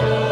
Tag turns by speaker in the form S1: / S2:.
S1: Lord.